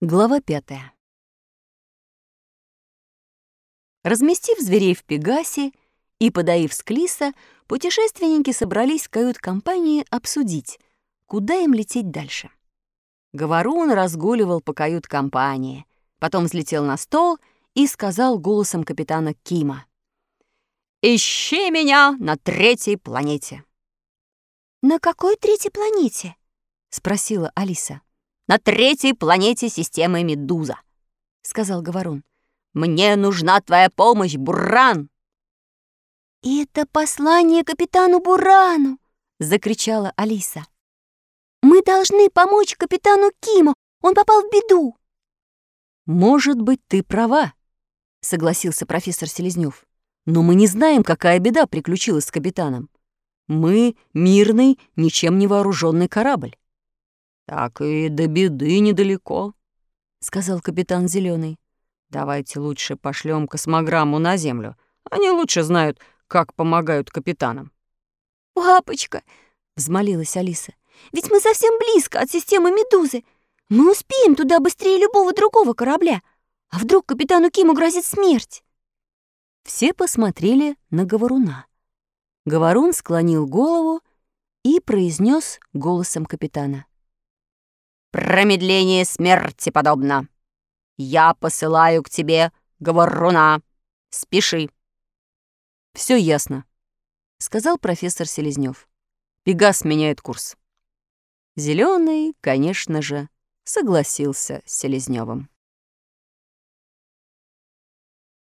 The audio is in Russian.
Глава пятая. Разместив зверей в Пегасе и подоив Склиса, путешественники собрались в кают-компании обсудить, куда им лететь дальше. Говорун разгуливал по кают-компании, потом взлетел на стол и сказал голосом капитана Кима. «Ищи меня на третьей планете». «На какой третьей планете?» — спросила Алиса. «На третьей планете системы Медуза», — сказал Говорун. «Мне нужна твоя помощь, Буран!» «Это послание капитану Бурану!» — закричала Алиса. «Мы должны помочь капитану Киму, он попал в беду!» «Может быть, ты права», — согласился профессор Селезнёв. «Но мы не знаем, какая беда приключилась с капитаном. Мы — мирный, ничем не вооруженный корабль». «Так и до беды недалеко», — сказал капитан Зеленый. «Давайте лучше пошлем космограмму на Землю. Они лучше знают, как помогают капитанам». «Папочка», — взмолилась Алиса, «ведь мы совсем близко от системы Медузы. Мы успеем туда быстрее любого другого корабля. А вдруг капитану Киму грозит смерть?» Все посмотрели на Говоруна. Говорун склонил голову и произнес голосом капитана. Промедление смерти подобно. Я посылаю к тебе говоруна. Спеши. Все ясно, сказал профессор Селезнев. Пегас меняет курс. Зеленый, конечно же, согласился с Селезневым.